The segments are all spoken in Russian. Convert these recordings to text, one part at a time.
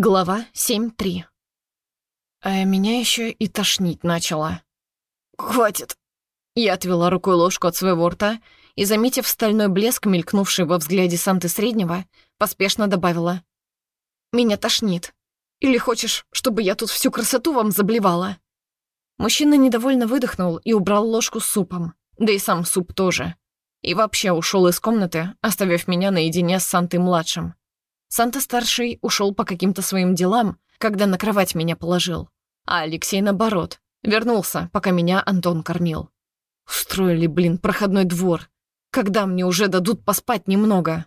Глава 7.3 А меня еще и тошнить начало. «Хватит!» Я отвела рукой ложку от своего рта и, заметив стальной блеск, мелькнувший во взгляде Санты Среднего, поспешно добавила. «Меня тошнит. Или хочешь, чтобы я тут всю красоту вам заблевала?» Мужчина недовольно выдохнул и убрал ложку с супом, да и сам суп тоже. И вообще ушел из комнаты, оставив меня наедине с Сантой-младшим. Санта-старший ушел по каким-то своим делам, когда на кровать меня положил. А Алексей, наоборот, вернулся, пока меня Антон кормил. Устроили, блин, проходной двор. Когда мне уже дадут поспать немного?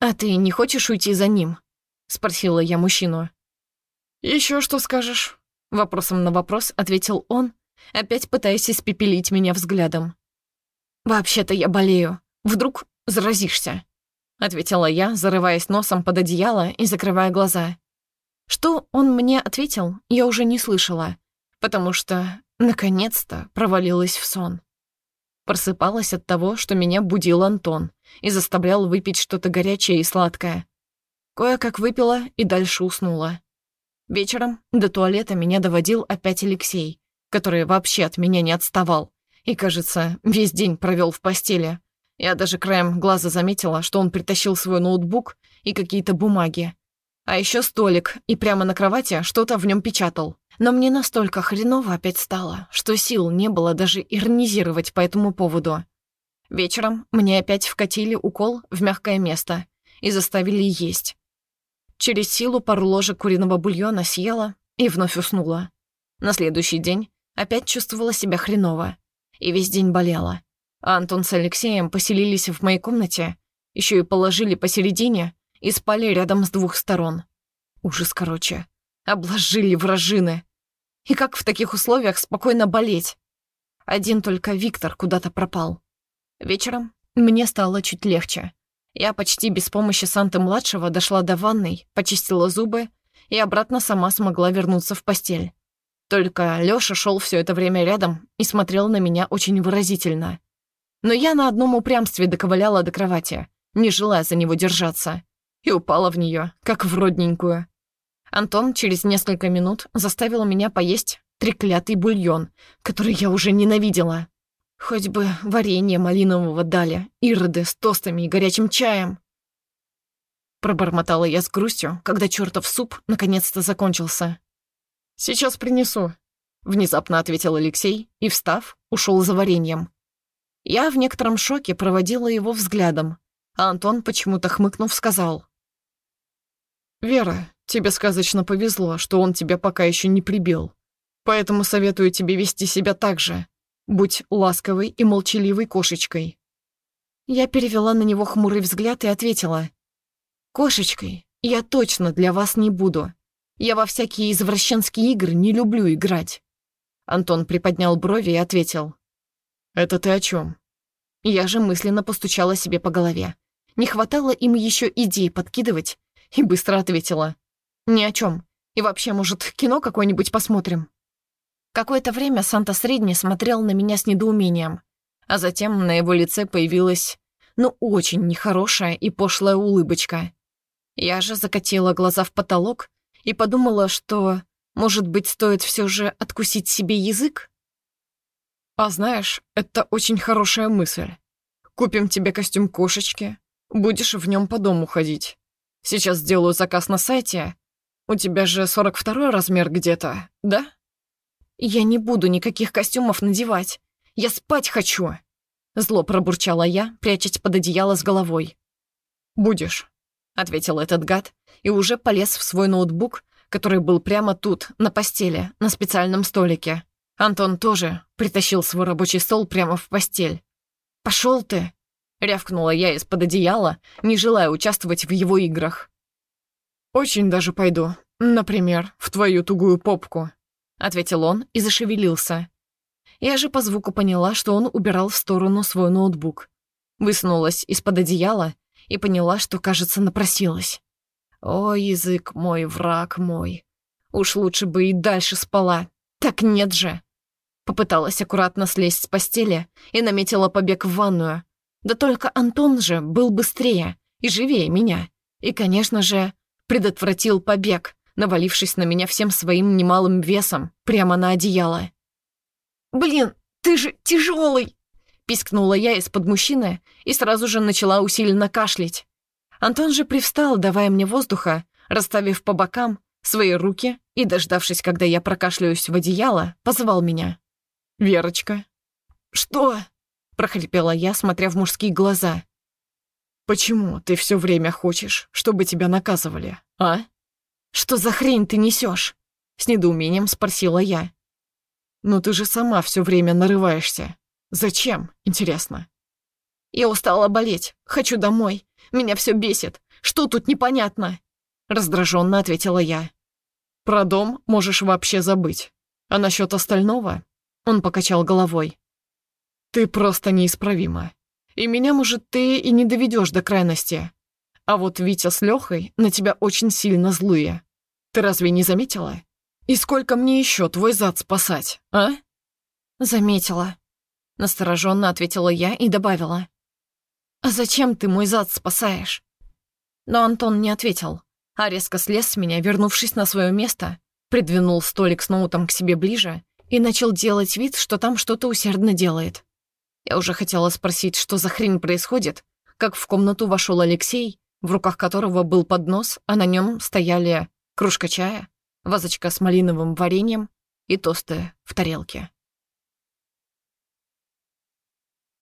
«А ты не хочешь уйти за ним?» — спросила я мужчину. Еще что скажешь?» Вопросом на вопрос ответил он, опять пытаясь испепелить меня взглядом. «Вообще-то я болею. Вдруг заразишься?» Ответила я, зарываясь носом под одеяло и закрывая глаза. Что он мне ответил, я уже не слышала, потому что, наконец-то, провалилась в сон. Просыпалась от того, что меня будил Антон и заставлял выпить что-то горячее и сладкое. Кое-как выпила и дальше уснула. Вечером до туалета меня доводил опять Алексей, который вообще от меня не отставал и, кажется, весь день провел в постели, я даже краем глаза заметила, что он притащил свой ноутбук и какие-то бумаги. А еще столик, и прямо на кровати что-то в нем печатал. Но мне настолько хреново опять стало, что сил не было даже иронизировать по этому поводу. Вечером мне опять вкатили укол в мягкое место и заставили есть. Через силу пару ложек куриного бульона съела и вновь уснула. На следующий день опять чувствовала себя хреново и весь день болела. А Антон с Алексеем поселились в моей комнате, еще и положили посередине и спали рядом с двух сторон. Ужас, короче. Обложили вражины. И как в таких условиях спокойно болеть? Один только Виктор куда-то пропал. Вечером мне стало чуть легче. Я почти без помощи Санты-младшего дошла до ванной, почистила зубы и обратно сама смогла вернуться в постель. Только Лёша шел все это время рядом и смотрел на меня очень выразительно. Но я на одном упрямстве доковыляла до кровати, не желая за него держаться, и упала в нее, как в родненькую. Антон через несколько минут заставил меня поесть треклятый бульон, который я уже ненавидела. Хоть бы варенье малинового дали, ироды с тостами и горячим чаем. Пробормотала я с грустью, когда чертов суп наконец-то закончился. «Сейчас принесу», — внезапно ответил Алексей и, встав, ушел за вареньем. Я в некотором шоке проводила его взглядом, а Антон, почему-то хмыкнув, сказал. «Вера, тебе сказочно повезло, что он тебя пока еще не прибил. Поэтому советую тебе вести себя так же. Будь ласковой и молчаливой кошечкой». Я перевела на него хмурый взгляд и ответила. «Кошечкой я точно для вас не буду. Я во всякие извращенские игры не люблю играть». Антон приподнял брови и ответил. «Это ты о чем? Я же мысленно постучала себе по голове. Не хватало им еще идей подкидывать, и быстро ответила. «Ни о чем. И вообще, может, кино какое-нибудь посмотрим?» Какое-то время Санта Средний смотрел на меня с недоумением, а затем на его лице появилась, ну, очень нехорошая и пошлая улыбочка. Я же закатила глаза в потолок и подумала, что, может быть, стоит все же откусить себе язык? А знаешь, это очень хорошая мысль. Купим тебе костюм кошечки, будешь в нем по дому ходить. Сейчас сделаю заказ на сайте. У тебя же 42 размер где-то, да? Я не буду никаких костюмов надевать. Я спать хочу. Зло пробурчала я, прячась под одеяло с головой. «Будешь», — ответил этот гад и уже полез в свой ноутбук, который был прямо тут, на постели, на специальном столике. Антон тоже притащил свой рабочий стол прямо в постель. «Пошел ты!» — рявкнула я из-под одеяла, не желая участвовать в его играх. «Очень даже пойду. Например, в твою тугую попку», — ответил он и зашевелился. Я же по звуку поняла, что он убирал в сторону свой ноутбук. Высунулась из-под одеяла и поняла, что, кажется, напросилась. «О, язык мой, враг мой! Уж лучше бы и дальше спала, так нет же. Попыталась аккуратно слезть с постели и наметила побег в ванную. Да только Антон же был быстрее и живее меня. И, конечно же, предотвратил побег, навалившись на меня всем своим немалым весом прямо на одеяло. «Блин, ты же тяжелый!» пискнула я из-под мужчины и сразу же начала усиленно кашлять. Антон же привстал, давая мне воздуха, расставив по бокам свои руки и, дождавшись, когда я прокашляюсь в одеяло, позвал меня. «Верочка». «Что?» — прохрипела я, смотря в мужские глаза. «Почему ты все время хочешь, чтобы тебя наказывали, а?» «Что за хрень ты несешь? с недоумением спросила я. «Ну ты же сама все время нарываешься. Зачем, интересно?» «Я устала болеть. Хочу домой. Меня все бесит. Что тут непонятно?» Раздраженно ответила я. «Про дом можешь вообще забыть. А насчет остального?» Он покачал головой. «Ты просто неисправима. И меня, может, ты и не доведешь до крайности. А вот Витя с Лехой на тебя очень сильно злые. Ты разве не заметила? И сколько мне еще твой зад спасать, а?» «Заметила», — настороженно ответила я и добавила. «А зачем ты мой зад спасаешь?» Но Антон не ответил, а резко слез с меня, вернувшись на свое место, придвинул столик с ноутом к себе ближе и начал делать вид, что там что-то усердно делает. Я уже хотела спросить, что за хрень происходит, как в комнату вошел Алексей, в руках которого был поднос, а на нем стояли кружка чая, вазочка с малиновым вареньем и тосты в тарелке.